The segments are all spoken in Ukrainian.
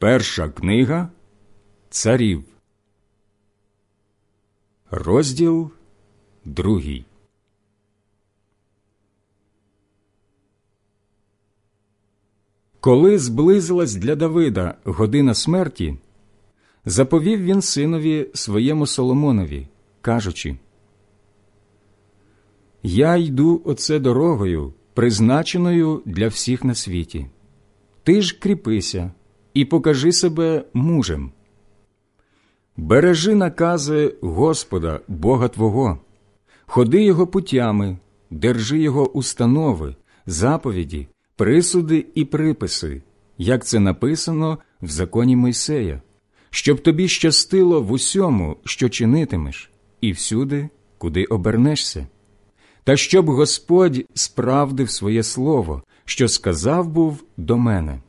Перша книга Царів, розділ другий. Коли зблизилась для Давида година смерті, заповів він синові своєму Соломонові, кажучи: Я йду оце дорогою, призначеною для всіх на світі. Ти ж кріпися і покажи себе мужем. Бережи накази Господа, Бога Твого, ходи Його путями, держи Його установи, заповіді, присуди і приписи, як це написано в законі Мойсея, щоб тобі щастило в усьому, що чинитимеш, і всюди, куди обернешся, та щоб Господь справдив своє слово, що сказав був до мене.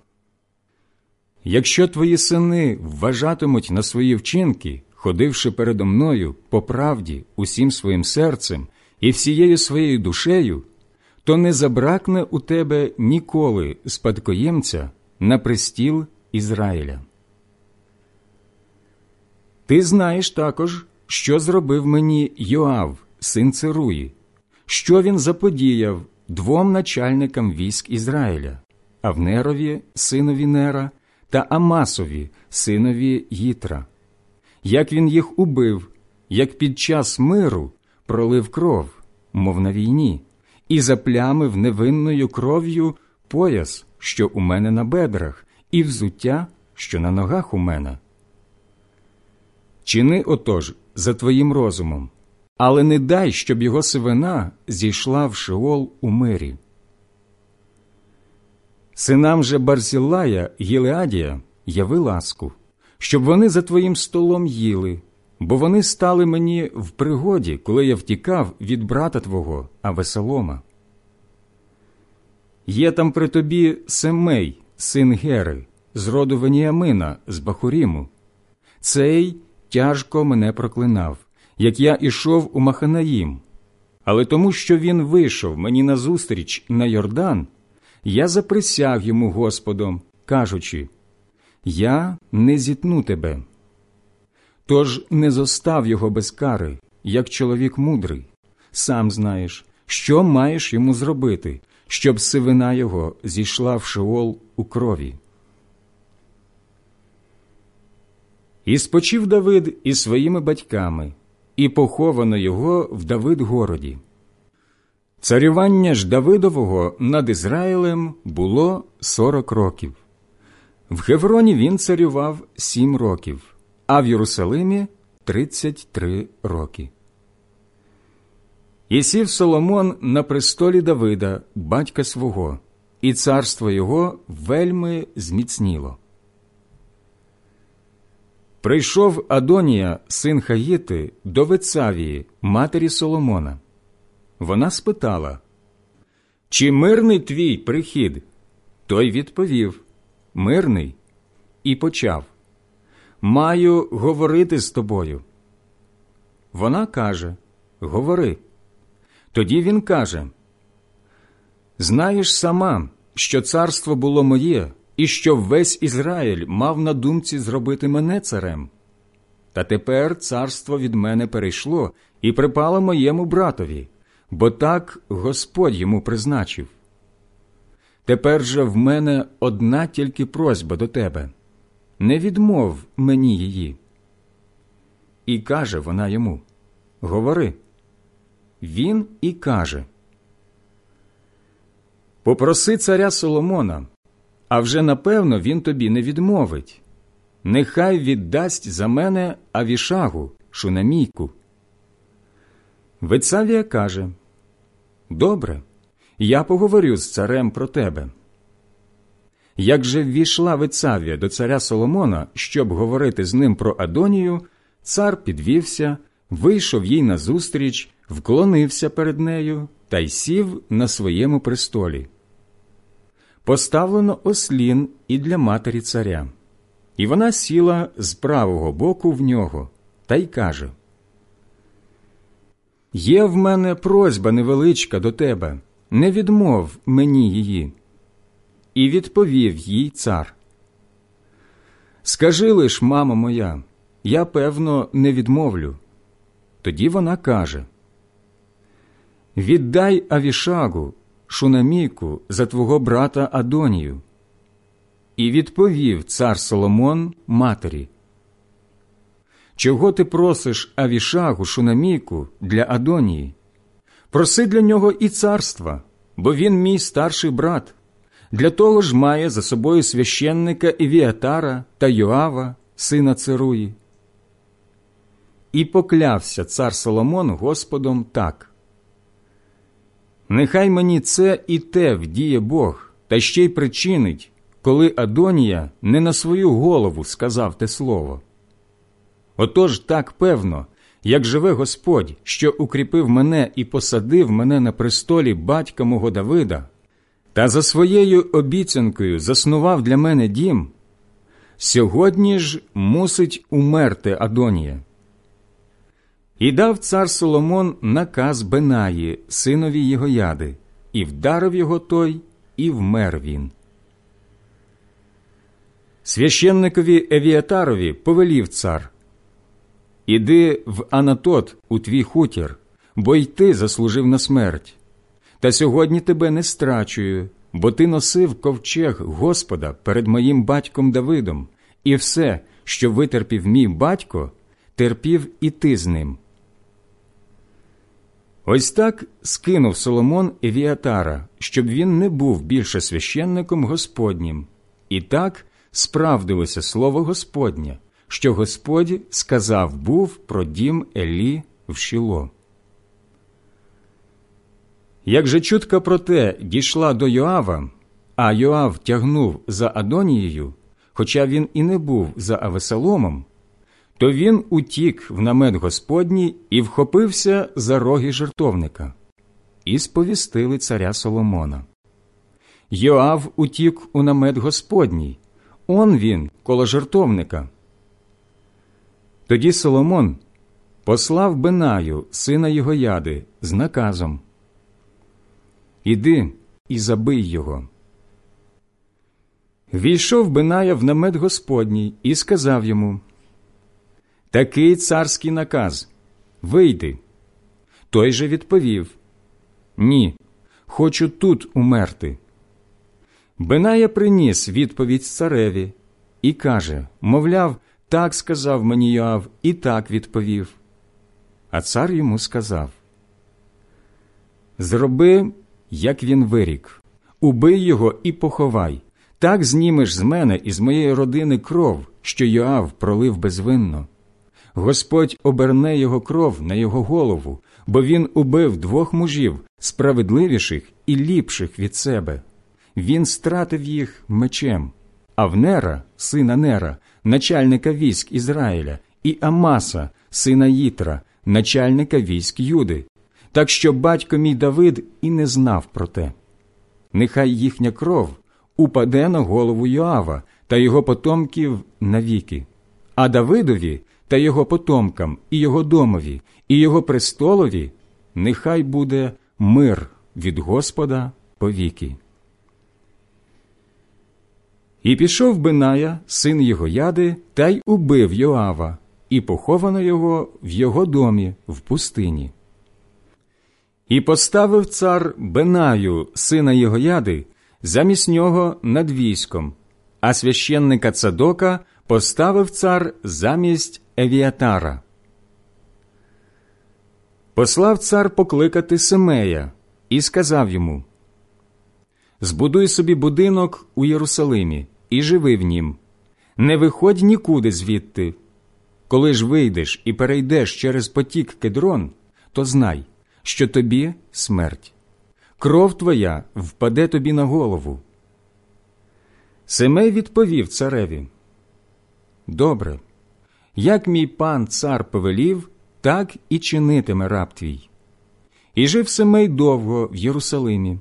Якщо твої сини вважатимуть на свої вчинки, ходивши передо мною по правді усім своїм серцем і всією своєю душею, то не забракне у тебе ніколи спадкоємця на престіл Ізраїля. Ти знаєш також, що зробив мені Йоав, син Церуї, що він заподіяв двом начальникам військ Ізраїля, Авнерові, синові Нера, та Амасові, синові Їтра, як він їх убив, як під час миру пролив кров, мов на війні, і заплямив невинною кров'ю пояс, що у мене на бедрах, і взуття, що на ногах у мене. Чини отож за твоїм розумом, але не дай, щоб його сивина зійшла в Шеол у мирі. Синам же Барзілая Гілеадія яви ласку, щоб вони за твоїм столом їли, бо вони стали мені в пригоді, коли я втікав від брата твого Авесолома. Є там при тобі Семей, син Гери, з роду Веніамина з Бахуріму. Цей тяжко мене проклинав, як я ішов у Маханаїм, але тому, що він вийшов мені назустріч на Йордан я заприсяг йому Господом, кажучи Я не зітну тебе. Тож не зостав його без кари, як чоловік мудрий. Сам знаєш, що маєш йому зробити, щоб сивина його зійшла в шеол у крові. І спочив Давид із своїми батьками, і поховано його в Давид городі. Царювання ж Давидового над Ізраїлем було сорок років. В Хевроні він царював сім років, а в Єрусалимі тридцять три роки. І сів Соломон на престолі Давида, батька свого, і царство його вельми зміцніло. Прийшов Адонія, син Хаїти, до Вецавії, матері Соломона. Вона спитала, Чи мирний твій прихід? Той відповів Мирний, і почав Маю говорити з тобою. Вона каже Говори. Тоді він каже Знаєш сама, що царство було моє, і що весь Ізраїль мав на думці зробити мене царем. Та тепер царство від мене перейшло і припало моєму братові бо так Господь йому призначив. Тепер же в мене одна тільки просьба до тебе не відмов мені її. І каже вона йому Говори. Він і каже Попроси царя Соломона, а вже напевно він тобі не відмовить. Нехай віддасть за мене авішагу, шунамійку. Вецавія каже Добре, я поговорю з царем про тебе. Як же ввійшла Вицавія до царя Соломона, щоб говорити з ним про Адонію, цар підвівся, вийшов їй назустріч, вклонився перед нею та й сів на своєму престолі. Поставлено ослін і для матері царя, і вона сіла з правого боку в нього та й каже Є в мене просьба невеличка до тебе, не відмов мені її. І відповів їй цар. Скажи лиш, мамо моя, я, певно, не відмовлю. Тоді вона каже Віддай Авішагу, шунамійку, за твого брата Адонію. І відповів цар Соломон матері. Чого ти просиш Авішагу, шунамійку для Адонії? Проси для нього і царства, бо він мій старший брат. Для того ж має за собою священника Івіатара та Йоава, сина Церуї. І поклявся цар Соломон Господом так. Нехай мені це і те вдіє Бог, та ще й причинить, коли Адонія не на свою голову сказав те слово. Отож так певно, як живе Господь, що укріпив мене і посадив мене на престолі батька мого Давида, та за своєю обіцянкою заснував для мене дім, сьогодні ж мусить умерти Адонія. І дав цар Соломон наказ Бенаї, синові його яди, і вдарив його той, і вмер він. Священникові Евіатарові повелів цар Іди в Анатот у твій хутір, бо й ти заслужив на смерть. Та сьогодні тебе не страчую, бо ти носив ковчег Господа перед моїм батьком Давидом, і все, що витерпів мій батько, терпів і ти з ним. Ось так скинув Соломон Евіатара, щоб він не був більше священником Господнім, і так справдилося слово Господнє, що Господь сказав був про дім Елі в Шіло. Як же чутка про те дійшла до Йоава, а Йоав тягнув за Адонією, хоча він і не був за Авесоломом, то він утік в намет Господній і вхопився за роги жертовника, і сповістили царя Соломона. Йоав утік у намет Господній, он він коло жертовника. Тоді Соломон послав Бенаю, сина його яди, з наказом Іди і забий його. Війшов Беная в намет Господній і сказав йому Такий царський наказ вийди. Той же відповів Ні, хочу тут умерти. Беная приніс відповідь цареві і каже мовляв, так сказав мені Йоав, і так відповів. А цар йому сказав Зроби, як він вирік, убий його і поховай. Так знімеш з мене і з моєї родини кров, що Йоав пролив безвинно. Господь оберне його кров на його голову, бо він убив двох мужів, справедливіших і ліпших від себе. Він стратив їх мечем. Авнера, сина Нера, начальника військ Ізраїля, і Амаса, сина Їтра, начальника військ Юди, так що батько мій Давид і не знав про те. Нехай їхня кров упаде на голову Йоава та його потомків навіки, а Давидові та його потомкам, і його домові, і його престолові нехай буде мир від Господа повіки. І пішов Беная, син його яди, та й убив Йоава, і поховано його в його домі в пустині. І поставив цар Бенаю, сина його яди, замість нього над військом, а священника Цадока поставив цар замість Евіатара. Послав цар покликати Семея і сказав йому Збудуй собі будинок у Єрусалимі і живи в нім. Не виходь нікуди звідти. Коли ж вийдеш і перейдеш через потік кедрон, то знай, що тобі смерть. Кров твоя впаде тобі на голову. Семей відповів цареві Добре, як мій пан цар повелів, так і чинитиме раб твій. І жив Семей довго в Єрусалимі.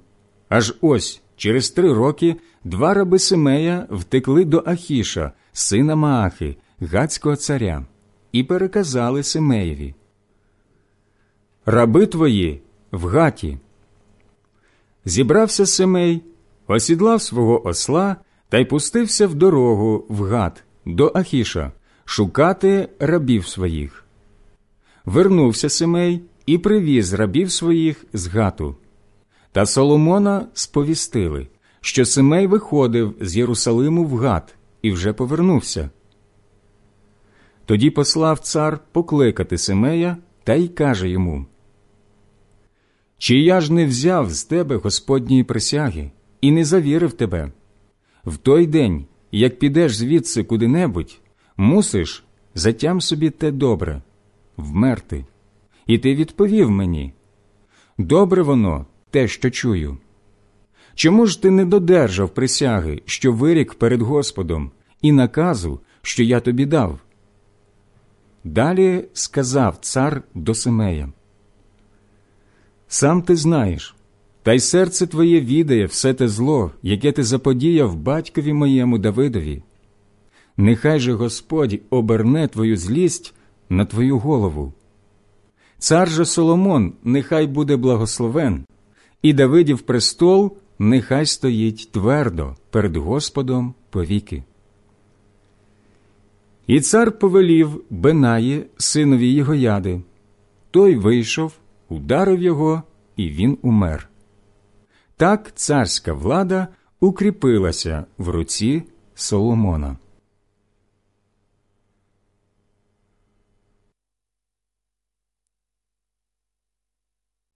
Аж ось через три роки два раби Семея втекли до Ахіша, сина Маахи, гацького царя, і переказали Семеєві. Раби твої в гаті. Зібрався Семей, осідлав свого осла та й пустився в дорогу в гат до Ахіша шукати рабів своїх. Вернувся Симей і привіз рабів своїх з гату. Та Соломона сповістили, що Симей виходив з Єрусалиму в гат і вже повернувся. Тоді послав цар покликати Симея та й каже йому Чи я ж не взяв з тебе Господньої присяги і не завірив тебе? В той день, як підеш звідси куди-небудь, мусиш затям собі те добре, вмерти. І ти відповів мені добре воно, те, що чую. Чому ж ти не додержав присяги, що вирік перед Господом, і наказу, що я тобі дав? Далі сказав цар до Симея Сам ти знаєш, та й серце твоє відає все те зло, яке ти заподіяв батькові моєму Давидові. Нехай же Господь оберне твою злість на твою голову. Цар же Соломон нехай буде благословен, і Давидів престол нехай стоїть твердо перед Господом повіки. І цар повелів Бенаї, синові його яди. Той вийшов, ударив його, і він умер. Так царська влада укріпилася в руці Соломона.